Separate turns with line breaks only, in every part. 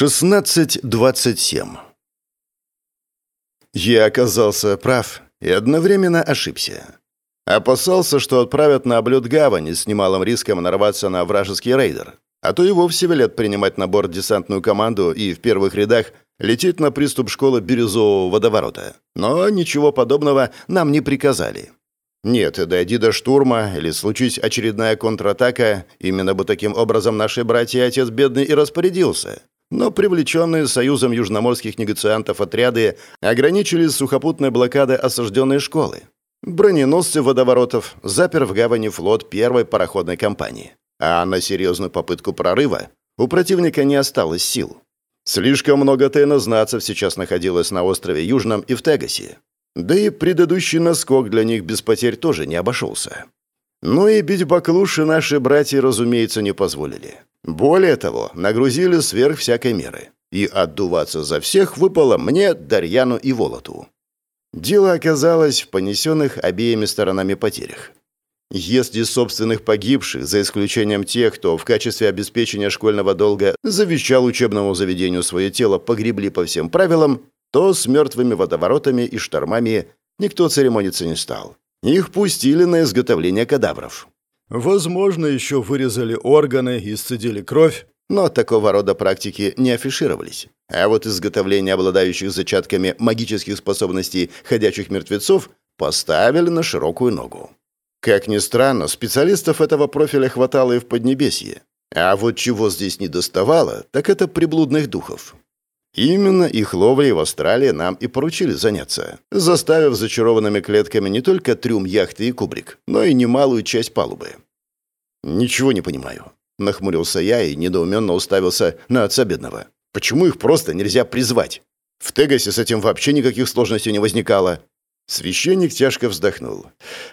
16.27 Я оказался прав и одновременно ошибся. Опасался, что отправят на облет гавани с немалым риском нарваться на вражеский рейдер, а то и вовсе велят принимать на борт десантную команду и в первых рядах лететь на приступ школы Бирюзового водоворота. Но ничего подобного нам не приказали. Нет, дойди до штурма или случись очередная контратака, именно бы таким образом наши братья и отец бедный и распорядился. Но привлеченные Союзом южноморских негациантов отряды ограничились сухопутной блокадой осажденной школы. Броненосцы водоворотов запер в гавани флот первой пароходной компании. А на серьезную попытку прорыва у противника не осталось сил. Слишком много тайнознацев сейчас находилось на острове Южном и в Тегасе. Да и предыдущий наскок для них без потерь тоже не обошелся. Ну и бить баклуши наши братья, разумеется, не позволили. Более того, нагрузили сверх всякой меры. И отдуваться за всех выпало мне, Дарьяну и Волоту. Дело оказалось в понесенных обеими сторонами потерях. Если собственных погибших, за исключением тех, кто в качестве обеспечения школьного долга завещал учебному заведению свое тело, погребли по всем правилам, то с мертвыми водоворотами и штормами никто церемониться не стал. Их пустили на изготовление кадавров. Возможно, еще вырезали органы и сцедили кровь, но такого рода практики не афишировались. А вот изготовление обладающих зачатками магических способностей ходячих мертвецов поставили на широкую ногу. Как ни странно, специалистов этого профиля хватало и в Поднебесье. А вот чего здесь не доставало, так это приблудных духов. Именно их ловлей в Австралии нам и поручили заняться, заставив зачарованными клетками не только трюм яхты и кубрик, но и немалую часть палубы. «Ничего не понимаю», — нахмурился я и недоуменно уставился на отца бедного. «Почему их просто нельзя призвать? В Тегасе с этим вообще никаких сложностей не возникало». Священник тяжко вздохнул.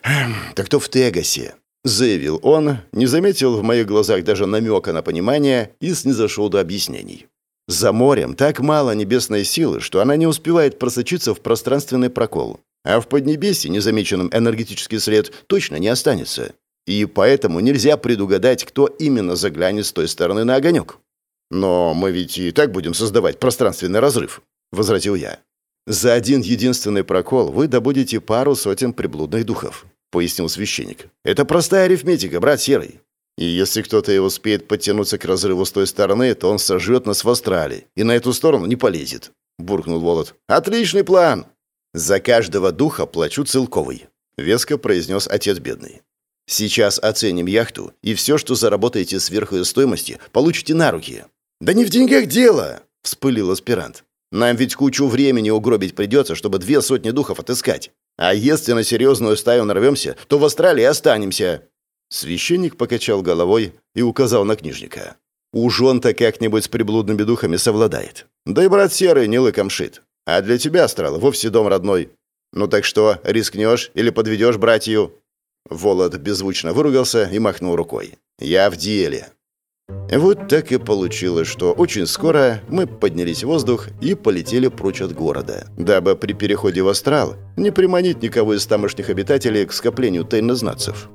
«Эм, «Так то в Тегасе», — заявил он, не заметил в моих глазах даже намека на понимание и снизошел до объяснений. За морем так мало небесной силы, что она не успевает просочиться в пространственный прокол. А в Поднебесье незамеченным энергетический след точно не останется. И поэтому нельзя предугадать, кто именно заглянет с той стороны на огонек. «Но мы ведь и так будем создавать пространственный разрыв», — возразил я. «За один единственный прокол вы добудете пару сотен приблудных духов», — пояснил священник. «Это простая арифметика, брат Серый. И если кто-то и успеет подтянуться к разрыву с той стороны, то он сожжет нас в Австралии и на эту сторону не полезет», — буркнул Волод. «Отличный план!» «За каждого духа плачу целковый», — веско произнес отец бедный. «Сейчас оценим яхту, и все, что заработаете сверху ее стоимости, получите на руки». «Да не в деньгах дело!» — вспылил аспирант. «Нам ведь кучу времени угробить придется, чтобы две сотни духов отыскать. А если на серьезную стаю нарвемся, то в Австралии останемся». Священник покачал головой и указал на книжника. «Уж он-то как-нибудь с приблудными духами совладает. Да и брат Серый не лыком шит. А для тебя, Астрал, вовсе дом родной. Ну так что, рискнешь или подведешь братью?» Волод беззвучно выругался и махнул рукой. «Я в деле». Вот так и получилось, что очень скоро мы поднялись в воздух и полетели прочь от города, дабы при переходе в астрал не приманить никого из тамошних обитателей к скоплению тайнознацев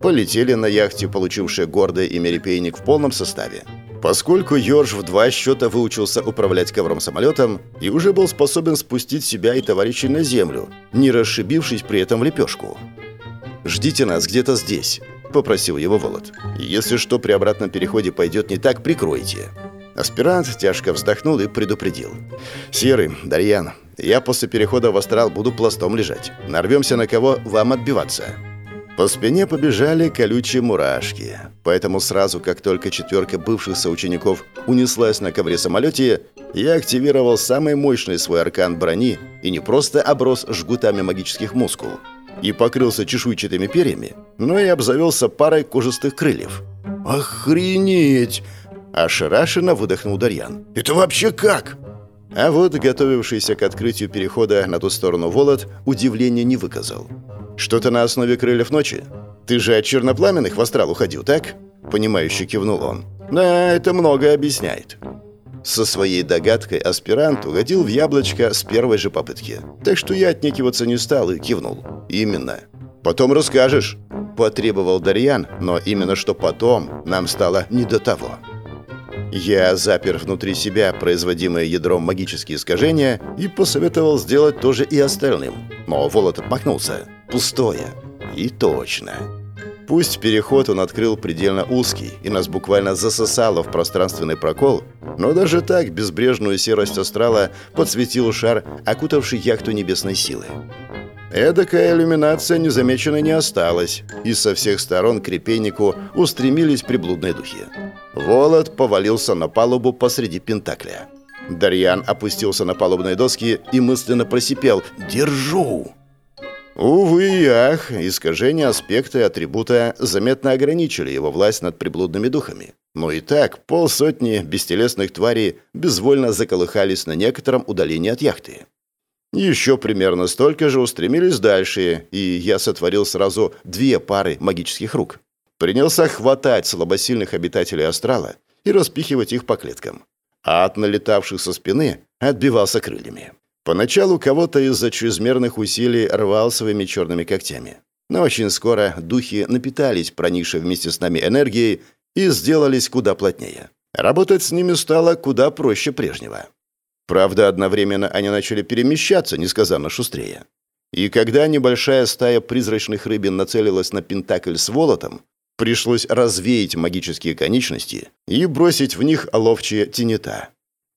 полетели на яхте, получившие гордое имя «Репейник» в полном составе. Поскольку Йорж в два счета выучился управлять ковром-самолетом и уже был способен спустить себя и товарищей на землю, не расшибившись при этом в лепешку. «Ждите нас где-то здесь», — попросил его Волод. «Если что при обратном переходе пойдет не так, прикройте». Аспирант тяжко вздохнул и предупредил. «Серый, Дарьян, я после перехода в астрал буду пластом лежать. Нарвемся на кого, вам отбиваться». По спине побежали колючие мурашки. Поэтому сразу, как только четверка бывших соучеников унеслась на ковре-самолете, я активировал самый мощный свой аркан брони и не просто оброс жгутами магических мускул и покрылся чешуйчатыми перьями, но и обзавелся парой кожистых крыльев. «Охренеть!» – ошарашенно выдохнул Дарьян. «Это вообще как?» А вот готовившийся к открытию перехода на ту сторону Волод удивления не выказал. «Что-то на основе крыльев ночи? Ты же от чернопламенных в астрал уходил, так?» Понимающе кивнул он. «Да, это многое объясняет». Со своей догадкой аспирант угодил в яблочко с первой же попытки. Так что я отнекиваться не стал и кивнул. «Именно. Потом расскажешь», – потребовал Дарьян, но именно что потом нам стало не до того. Я запер внутри себя производимые ядром магические искажения и посоветовал сделать тоже и остальным. Но Волод отмахнулся. Пустое. И точно. Пусть переход он открыл предельно узкий, и нас буквально засосало в пространственный прокол, но даже так безбрежную серость астрала подсветил шар, окутавший яхту небесной силы. Эдакая иллюминация незамеченной не осталась, и со всех сторон к репейнику устремились приблудные духи. Волод повалился на палубу посреди Пентакля. Дарьян опустился на палубные доски и мысленно просипел «Держу!». Увы и ах, искажения аспекта и атрибута заметно ограничили его власть над приблудными духами. Но и так полсотни бестелесных тварей безвольно заколыхались на некотором удалении от яхты. Еще примерно столько же устремились дальше, и я сотворил сразу две пары магических рук. Принялся хватать слабосильных обитателей астрала и распихивать их по клеткам. А от налетавших со спины отбивался крыльями. Поначалу кого-то из-за чрезмерных усилий рвал своими черными когтями. Но очень скоро духи напитались проникшей вместе с нами энергией и сделались куда плотнее. Работать с ними стало куда проще прежнего. Правда, одновременно они начали перемещаться несказанно шустрее. И когда небольшая стая призрачных рыбин нацелилась на Пентакль с Волотом, пришлось развеять магические конечности и бросить в них ловчие тенета.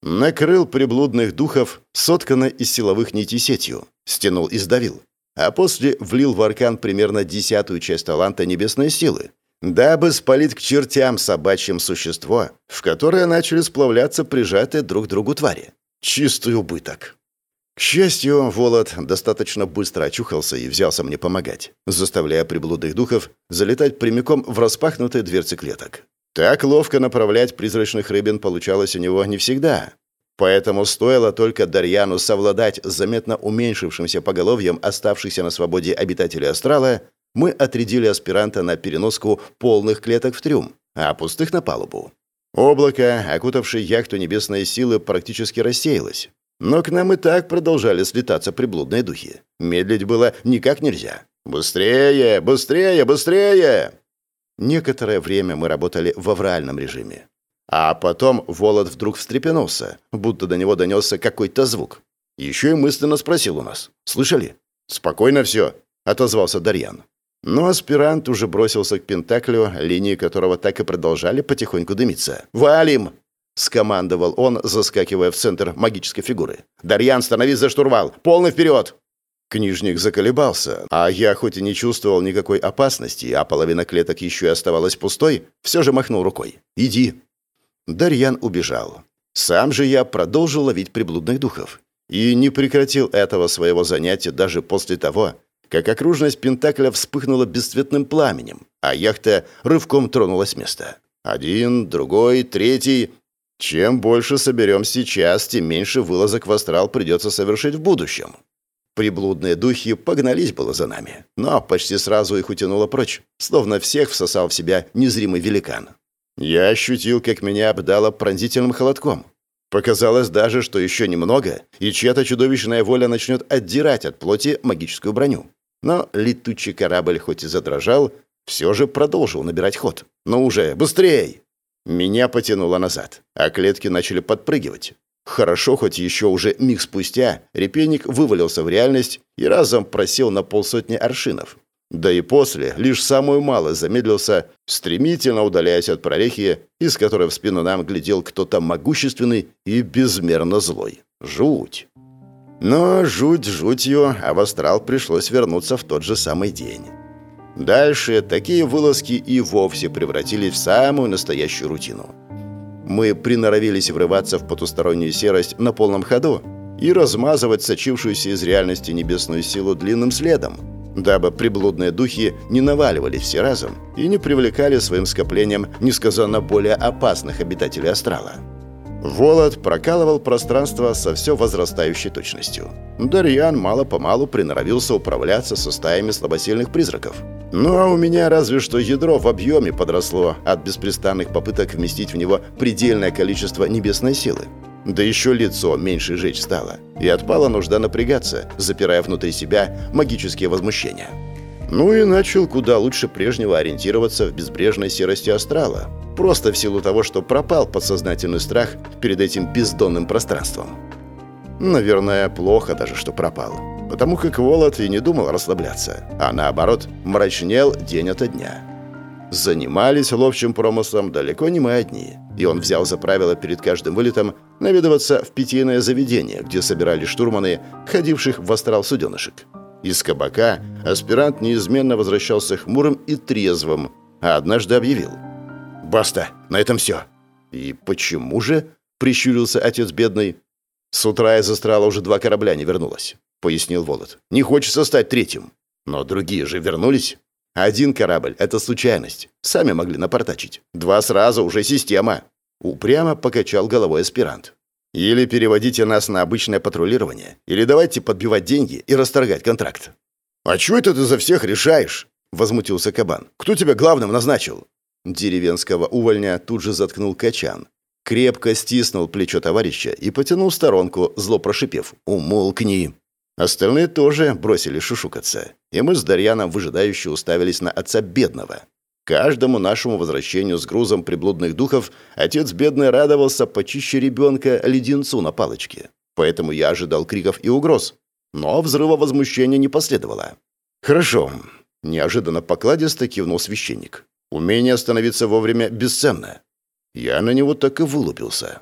Накрыл приблудных духов, сотканно из силовых нитей сетью, стянул и сдавил. А после влил в аркан примерно десятую часть таланта небесной силы, дабы спалить к чертям собачьим существо, в которое начали сплавляться прижатые друг к другу твари. Чистый убыток. К счастью, Волод достаточно быстро очухался и взялся мне помогать, заставляя приблудных духов залетать прямиком в распахнутые дверцы клеток. Так ловко направлять призрачных рыбин получалось у него не всегда. Поэтому стоило только Дарьяну совладать с заметно уменьшившимся поголовьем оставшихся на свободе обитателей астрала, мы отрядили аспиранта на переноску полных клеток в трюм, а пустых на палубу. Облако, окутавшее яхту небесной силы, практически рассеялось. Но к нам и так продолжали слетаться приблудные духи. Медлить было никак нельзя. «Быстрее! Быстрее! Быстрее!» Некоторое время мы работали в авральном режиме. А потом Волод вдруг встрепенулся, будто до него донесся какой-то звук. Еще и мысленно спросил у нас. «Слышали?» «Спокойно все», — отозвался Дарьян. Но аспирант уже бросился к Пентаклю, линии которого так и продолжали потихоньку дымиться. «Валим!» — скомандовал он, заскакивая в центр магической фигуры. «Дарьян, становись за штурвал! Полный вперед!» Книжник заколебался, а я хоть и не чувствовал никакой опасности, а половина клеток еще и оставалась пустой, все же махнул рукой. «Иди». Дарьян убежал. Сам же я продолжил ловить приблудных духов. И не прекратил этого своего занятия даже после того, как окружность Пентакля вспыхнула бесцветным пламенем, а яхта рывком тронулась с места. Один, другой, третий. Чем больше соберем сейчас, тем меньше вылазок в астрал придется совершить в будущем. Приблудные духи погнались было за нами, но почти сразу их утянуло прочь, словно всех всосал в себя незримый великан. Я ощутил, как меня обдало пронзительным холодком. Показалось даже, что еще немного, и чья-то чудовищная воля начнет отдирать от плоти магическую броню. Но летучий корабль хоть и задрожал, все же продолжил набирать ход. «Ну уже, быстрей!» Меня потянуло назад, а клетки начали подпрыгивать. Хорошо, хоть еще уже миг спустя репейник вывалился в реальность и разом просел на полсотни аршинов. Да и после, лишь самую мало замедлился, стремительно удаляясь от прорехи, из которой в спину нам глядел кто-то могущественный и безмерно злой. Жуть! Но жуть жутью, а в астрал пришлось вернуться в тот же самый день. Дальше такие вылазки и вовсе превратились в самую настоящую рутину мы приноровились врываться в потустороннюю серость на полном ходу и размазывать сочившуюся из реальности небесную силу длинным следом, дабы приблудные духи не наваливались все разом и не привлекали своим скоплением несказанно более опасных обитателей астрала. Волод прокалывал пространство со все возрастающей точностью. Дарьян мало-помалу приноровился управляться со стаями слабосильных призраков. Ну а у меня разве что ядро в объеме подросло от беспрестанных попыток вместить в него предельное количество небесной силы. Да еще лицо меньше жечь стало, и отпала нужда напрягаться, запирая внутри себя магические возмущения. Ну и начал куда лучше прежнего ориентироваться в безбрежной серости астрала, просто в силу того, что пропал подсознательный страх перед этим бездонным пространством. Наверное, плохо даже, что пропал. Потому как Волод и не думал расслабляться, а наоборот, мрачнел день ото дня. Занимались ловчим промыслом далеко не мы одни, и он взял за правило перед каждым вылетом наведываться в питейное заведение, где собирали штурманы, ходивших в астрал суденышек. Из кабака аспирант неизменно возвращался хмурым и трезвым, а однажды объявил. «Баста, на этом все». «И почему же?» — прищурился отец бедный. «С утра из астрала уже два корабля не вернулось», — пояснил Волод. «Не хочется стать третьим». «Но другие же вернулись». «Один корабль — это случайность. Сами могли напортачить. Два сразу — уже система». Упрямо покачал головой аспирант. Или переводите нас на обычное патрулирование, или давайте подбивать деньги и расторгать контракт». «А чего это ты за всех решаешь?» — возмутился Кабан. «Кто тебя главным назначил?» Деревенского увольня тут же заткнул Качан. Крепко стиснул плечо товарища и потянул в сторонку, зло прошипев. «Умолкни!» Остальные тоже бросили шушукаться, и мы с Дарьяном выжидающе уставились на отца бедного. Каждому нашему возвращению с грузом приблудных духов отец бедный радовался почище ребенка леденцу на палочке. Поэтому я ожидал криков и угроз. Но взрыва возмущения не последовало. «Хорошо», — неожиданно покладисто кивнул священник. «Умение остановиться вовремя бесценно». Я на него так и вылупился.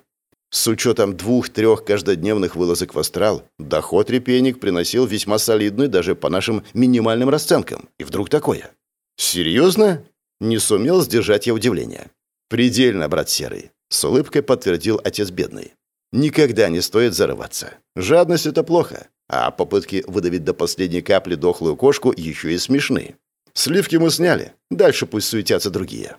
С учетом двух-трех каждодневных вылазок в астрал, доход репейник приносил весьма солидный даже по нашим минимальным расценкам. И вдруг такое. «Серьезно?» Не сумел сдержать я удивление. «Предельно, брат Серый», — с улыбкой подтвердил отец бедный. «Никогда не стоит зарываться. Жадность — это плохо, а попытки выдавить до последней капли дохлую кошку еще и смешны. Сливки мы сняли, дальше пусть суетятся другие».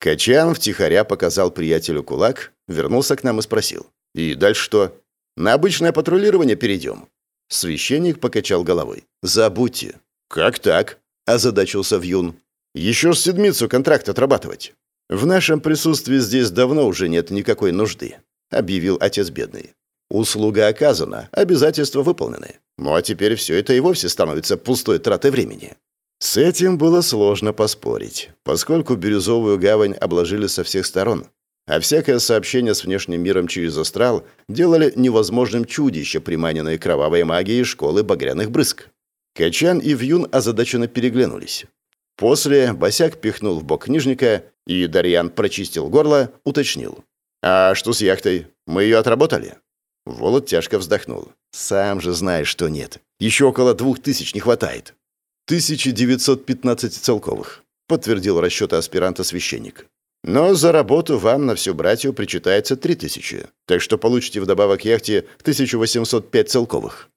Качан втихаря показал приятелю кулак, вернулся к нам и спросил. «И дальше что? На обычное патрулирование перейдем?» Священник покачал головой. «Забудьте». «Как так?» – озадачился Вьюн. Еще ж седмицу контракт отрабатывать. В нашем присутствии здесь давно уже нет никакой нужды, объявил отец бедный. Услуга оказана, обязательства выполнены. Ну а теперь все это и вовсе становится пустой тратой времени. С этим было сложно поспорить, поскольку Бирюзовую гавань обложили со всех сторон, а всякое сообщение с внешним миром через астрал делали невозможным чудище, приманенное кровавой магией школы багряных брызг. Качан и Вьюн озадаченно переглянулись. После Босяк пихнул в бок книжника, и Дарьян прочистил горло, уточнил. «А что с яхтой? Мы ее отработали?» Волод тяжко вздохнул. «Сам же знаешь, что нет. Еще около двух тысяч не хватает». «1915 целковых», — подтвердил расчеты аспиранта священник. «Но за работу вам на всю братью причитается три тысячи, так что получите вдобавок яхте 1805 целковых».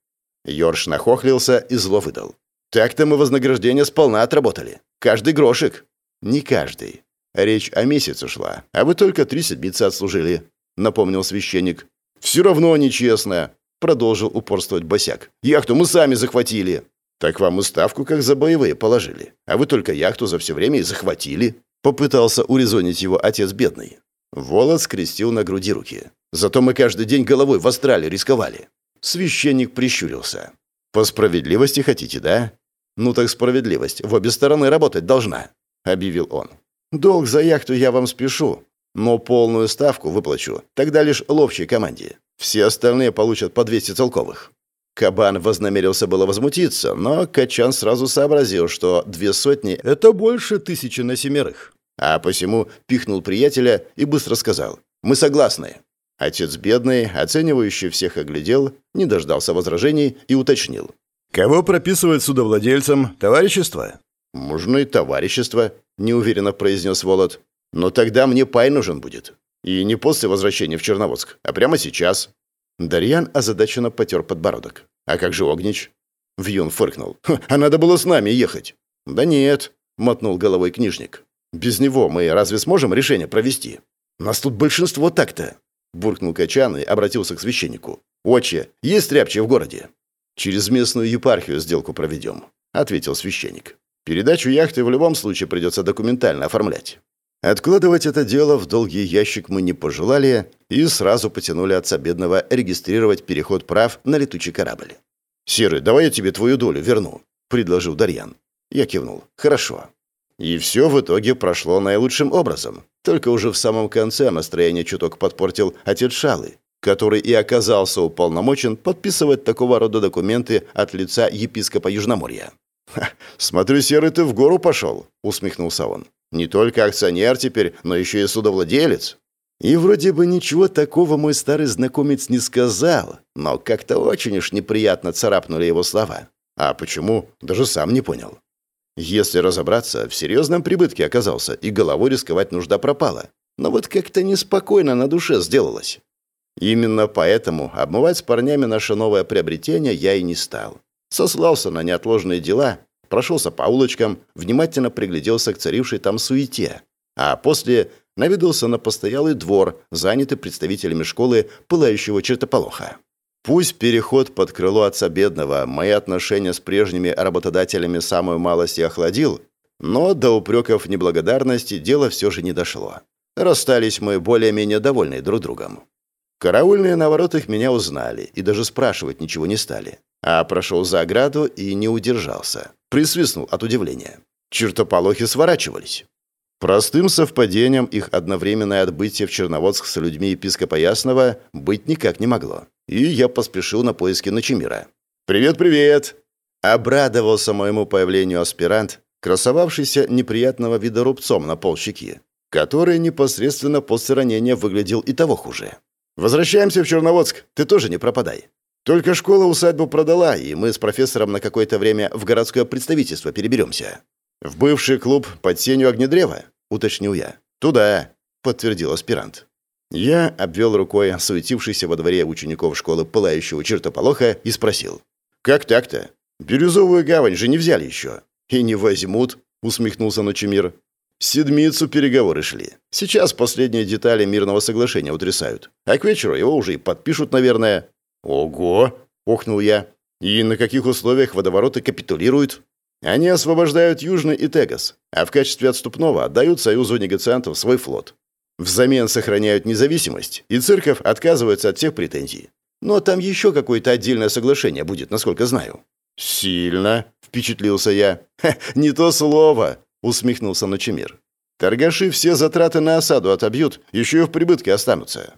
Йорш нахохлился и зло выдал. Так-то мы вознаграждение сполна отработали. Каждый грошек. Не каждый. Речь о месяце шла, а вы только три седмицы отслужили, напомнил священник. Все равно нечестно, продолжил упорствовать босяк. Яхту мы сами захватили. Так вам и ставку как за боевые положили, а вы только яхту за все время и захватили. Попытался урезонить его отец бедный. Волод скрестил на груди руки. Зато мы каждый день головой в астрале рисковали. Священник прищурился. «По справедливости хотите, да?» «Ну так справедливость в обе стороны работать должна», — объявил он. «Долг за яхту я вам спешу, но полную ставку выплачу, тогда лишь ловчей команде. Все остальные получат по 200 целковых». Кабан вознамерился было возмутиться, но Качан сразу сообразил, что две сотни — это больше тысячи на семерых. А посему пихнул приятеля и быстро сказал «Мы согласны». Отец бедный, оценивающий всех оглядел, не дождался возражений и уточнил. «Кого прописывают судовладельцам? Товарищество?» «Можно и товарищество», — неуверенно произнес Волод. «Но тогда мне пай нужен будет. И не после возвращения в Черноводск, а прямо сейчас». Дарьян озадаченно потер подбородок. «А как же Огнич?» Вьюн фыркнул. «А надо было с нами ехать». «Да нет», — мотнул головой книжник. «Без него мы разве сможем решение провести? Нас тут большинство так-то» буркнул Качан и обратился к священнику. «Отче, есть рябче в городе?» «Через местную епархию сделку проведем», — ответил священник. «Передачу яхты в любом случае придется документально оформлять». Откладывать это дело в долгий ящик мы не пожелали и сразу потянули отца бедного регистрировать переход прав на летучий корабль. «Серый, давай я тебе твою долю верну», — предложил Дарьян. Я кивнул. «Хорошо». И все в итоге прошло наилучшим образом. Только уже в самом конце настроение чуток подпортил отец Шалы, который и оказался уполномочен подписывать такого рода документы от лица епископа Южноморья. «Смотрю, Серый, ты в гору пошел», — усмехнулся он. «Не только акционер теперь, но еще и судовладелец». И вроде бы ничего такого мой старый знакомец не сказал, но как-то очень уж неприятно царапнули его слова. А почему, даже сам не понял. Если разобраться, в серьезном прибытке оказался, и головой рисковать нужда пропала. Но вот как-то неспокойно на душе сделалось. Именно поэтому обмывать с парнями наше новое приобретение я и не стал. Сослался на неотложные дела, прошелся по улочкам, внимательно пригляделся к царившей там суете, а после наведался на постоялый двор, занятый представителями школы пылающего чертополоха. Пусть переход под крыло отца бедного мои отношения с прежними работодателями самую малость и охладил, но до упреков неблагодарности дело все же не дошло. Расстались мы более-менее довольны друг другом. Караульные на воротах меня узнали и даже спрашивать ничего не стали. А прошел за ограду и не удержался. Присвистнул от удивления. Чертополохи сворачивались. Простым совпадением их одновременное отбытие в Черноводск с людьми епископа Ясного быть никак не могло. И я поспешил на поиски Ночемира. «Привет-привет!» Обрадовался моему появлению аспирант, красовавшийся неприятного вида рубцом на полщеки, который непосредственно после ранения выглядел и того хуже. «Возвращаемся в Черноводск, ты тоже не пропадай. Только школа усадьбу продала, и мы с профессором на какое-то время в городское представительство переберемся». «В бывший клуб под сенью огнедрева?» — уточнил я. «Туда», — подтвердил аспирант. Я обвел рукой суетившийся во дворе учеников школы пылающего чертополоха и спросил. «Как так-то? Бирюзовую гавань же не взяли еще». «И не возьмут», — усмехнулся Ночемир. Седмицу переговоры шли. Сейчас последние детали мирного соглашения утрясают. А к вечеру его уже и подпишут, наверное. Ого! охнул я. И на каких условиях водовороты капитулируют? Они освобождают Южный и Тегас, а в качестве отступного отдают Союзу негациантов свой флот. Взамен сохраняют независимость, и церковь отказывается от всех претензий. Но там еще какое-то отдельное соглашение будет, насколько знаю». «Сильно», — впечатлился я. «Не то слово», — усмехнулся Ночемир. «Торгаши все затраты на осаду отобьют, еще и в прибытке останутся».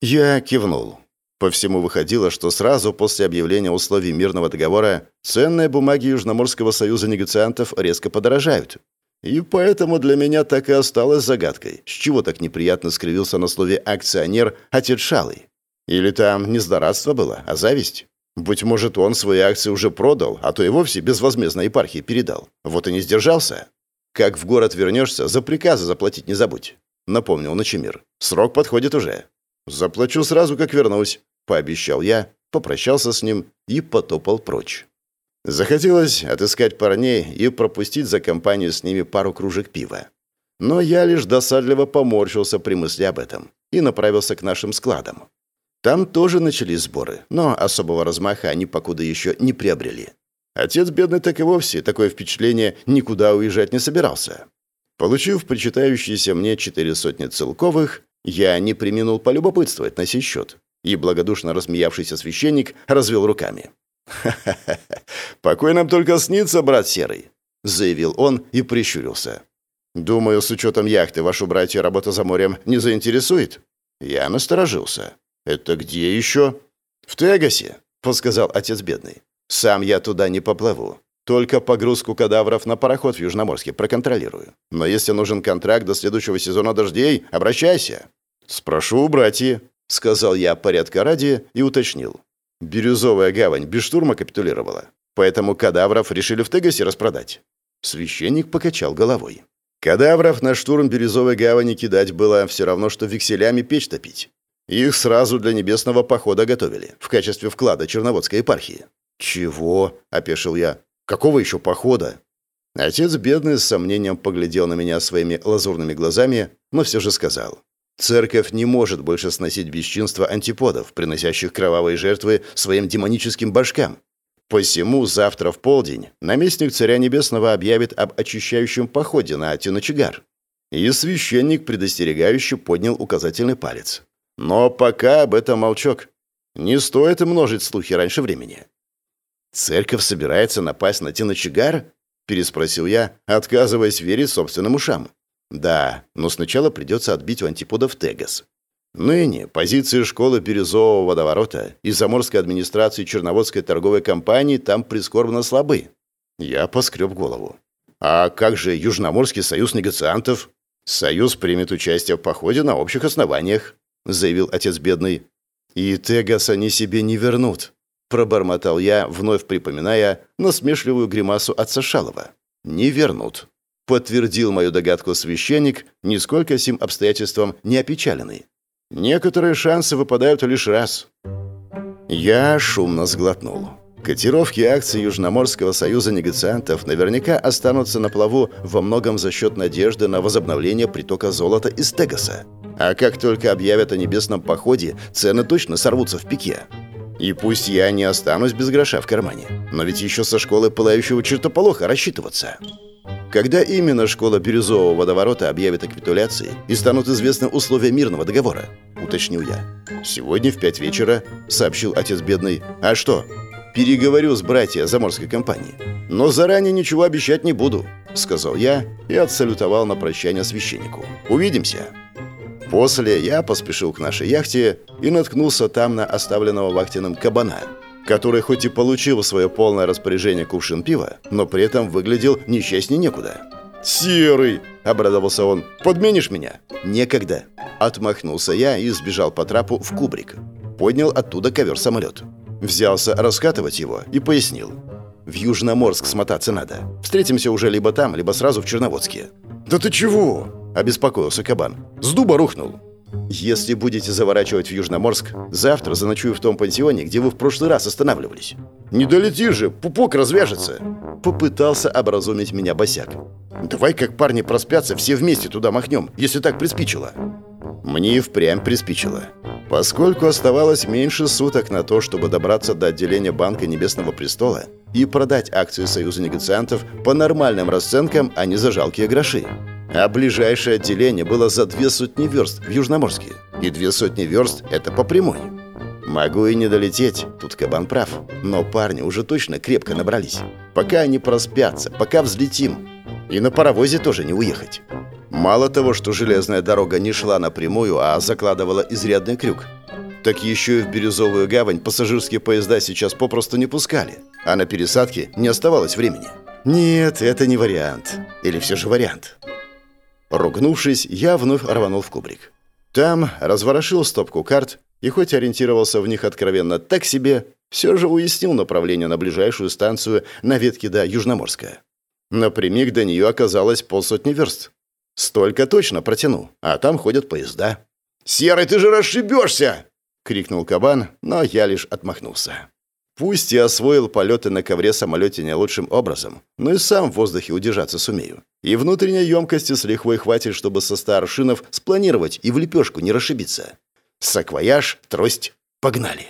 Я кивнул. По всему выходило, что сразу после объявления условий мирного договора ценные бумаги Южноморского союза негациантов резко подорожают. И поэтому для меня так и осталось загадкой, с чего так неприятно скривился на слове «акционер» отец Шалый. Или там не злорадство было, а зависть? Быть может, он свои акции уже продал, а то и вовсе безвозмездно епархии передал. Вот и не сдержался. Как в город вернешься, за приказы заплатить не забудь. Напомнил Ночемир. Срок подходит уже. «Заплачу сразу, как вернусь», — пообещал я, попрощался с ним и потопал прочь. Захотелось отыскать парней и пропустить за компанию с ними пару кружек пива. Но я лишь досадливо поморщился при мысли об этом и направился к нашим складам. Там тоже начались сборы, но особого размаха они покуда еще не приобрели. Отец бедный так и вовсе, такое впечатление, никуда уезжать не собирался. Получив причитающиеся мне четыре сотни целковых, я не применил полюбопытствовать на сей счет. И благодушно рассмеявшийся священник развел руками. «Ха-ха-ха! Покой нам только снится, брат Серый!» заявил он и прищурился. «Думаю, с учетом яхты вашу братья работа за морем не заинтересует?» Я насторожился. «Это где еще?» «В Тегасе», — подсказал отец бедный. «Сам я туда не поплыву. Только погрузку кадавров на пароход в Южноморске проконтролирую. Но если нужен контракт до следующего сезона дождей, обращайся». «Спрошу у братья», — сказал я порядка ради и уточнил. «Бирюзовая гавань без штурма капитулировала, поэтому кадавров решили в Тегасе распродать». Священник покачал головой. Кадавров на штурм Бирюзовой гавани кидать было все равно, что векселями печь топить. Их сразу для небесного похода готовили, в качестве вклада Черноводской епархии. «Чего?» – опешил я. Какого еще похода? Отец бедный с сомнением поглядел на меня своими лазурными глазами, но все же сказал. Церковь не может больше сносить бесчинства антиподов, приносящих кровавые жертвы своим демоническим башкам. Посему завтра в полдень наместник Царя Небесного объявит об очищающем походе на Тиночегар. И священник предостерегающе поднял указательный палец. Но пока об этом молчок. Не стоит множить слухи раньше времени. Церковь собирается напасть на Тиночегар? — переспросил я, отказываясь верить собственным ушам. «Да, но сначала придется отбить у антиподов Тегас. Ныне позиции школы Бирюзового водоворота и заморской администрации Черноводской торговой компании там прискорбно слабы». Я поскреб голову. «А как же Южноморский союз негациантов?» «Союз примет участие в походе на общих основаниях», — заявил отец бедный. «И Тегас они себе не вернут», — пробормотал я, вновь припоминая насмешливую гримасу отца Шалова. «Не вернут», — подтвердил мою догадку священник, нисколько сим обстоятельством не опечаленный. «Некоторые шансы выпадают лишь раз». Я шумно сглотнул. Котировки акций Южноморского союза негациантов наверняка останутся на плаву во многом за счет надежды на возобновление притока золота из Тегаса. А как только объявят о небесном походе, цены точно сорвутся в пике. И пусть я не останусь без гроша в кармане, но ведь еще со школы пылающего чертополоха рассчитываться. Когда именно школа Бирюзового водоворота объявит о капитуляции и станут известны условия мирного договора? Уточнил я. Сегодня в пять вечера, сообщил отец бедный. А что? Переговорю с братья заморской компании. Но заранее ничего обещать не буду, сказал я и отсалютовал на прощание священнику. Увидимся. После я поспешил к нашей яхте и наткнулся там на оставленного вахтенным кабана, который хоть и получил свое полное распоряжение кувшин пива, но при этом выглядел несчастней некуда. «Серый!» – обрадовался он. «Подменишь меня?» «Некогда!» Отмахнулся я и сбежал по трапу в кубрик. Поднял оттуда ковер-самолет. Взялся раскатывать его и пояснил. «В Южноморск смотаться надо. Встретимся уже либо там, либо сразу в Черноводске». «Да ты чего?» – обеспокоился кабан. «С дуба рухнул». «Если будете заворачивать в Южноморск, завтра заночую в том пансионе, где вы в прошлый раз останавливались». «Не долети же, пупок развяжется!» Попытался образумить меня босяк. «Давай, как парни проспятся, все вместе туда махнем, если так приспичило». Мне и впрямь приспичило. Поскольку оставалось меньше суток на то, чтобы добраться до отделения Банка Небесного Престола и продать акции Союза негациантов по нормальным расценкам, а не за жалкие гроши. А ближайшее отделение было за две сотни верст в Южноморске. И две сотни верст – это по прямой. Могу и не долететь, тут кабан прав. Но парни уже точно крепко набрались. Пока они проспятся, пока взлетим. И на паровозе тоже не уехать. Мало того, что железная дорога не шла напрямую, а закладывала изрядный крюк, так еще и в Бирюзовую гавань пассажирские поезда сейчас попросту не пускали, а на пересадке не оставалось времени. Нет, это не вариант. Или все же вариант. Ругнувшись, я вновь рванул в кубрик. Там разворошил стопку карт и хоть ориентировался в них откровенно так себе, все же уяснил направление на ближайшую станцию на ветке до Южноморска. Напрямик до нее оказалось полсотни верст. Столько точно протяну, а там ходят поезда. «Серый, ты же расшибешься!» — крикнул кабан, но я лишь отмахнулся. Пусть я освоил полеты на ковре-самолете не лучшим образом, но и сам в воздухе удержаться сумею. И внутренней емкости с лихвой хватит, чтобы со ста аршинов спланировать и в лепешку не расшибиться. Саквояж, трость, погнали.